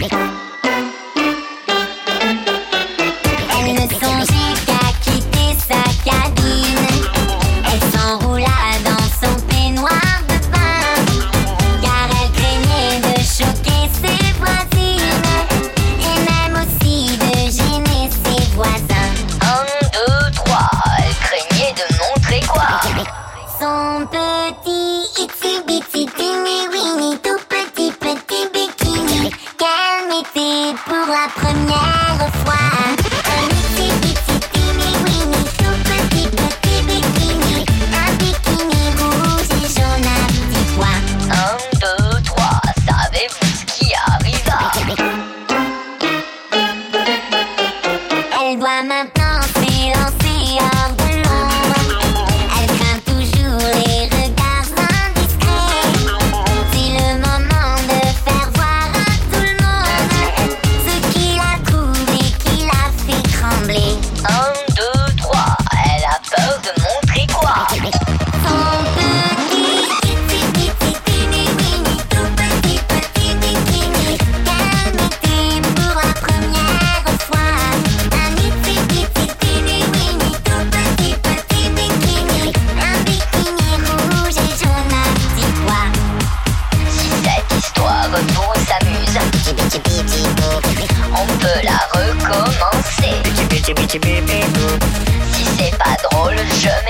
Elle ne songeait qu'à quitter sa cabine. Elle s'enroula dans son peignoir de pain. Car elle craignait de choquer ses voisines. Et même aussi de gêner ses voisins. Un, deux, trois, elle craignait de montrer quoi? Son petit itti. pour la première fois. commencer. Si c'est pas drôle, je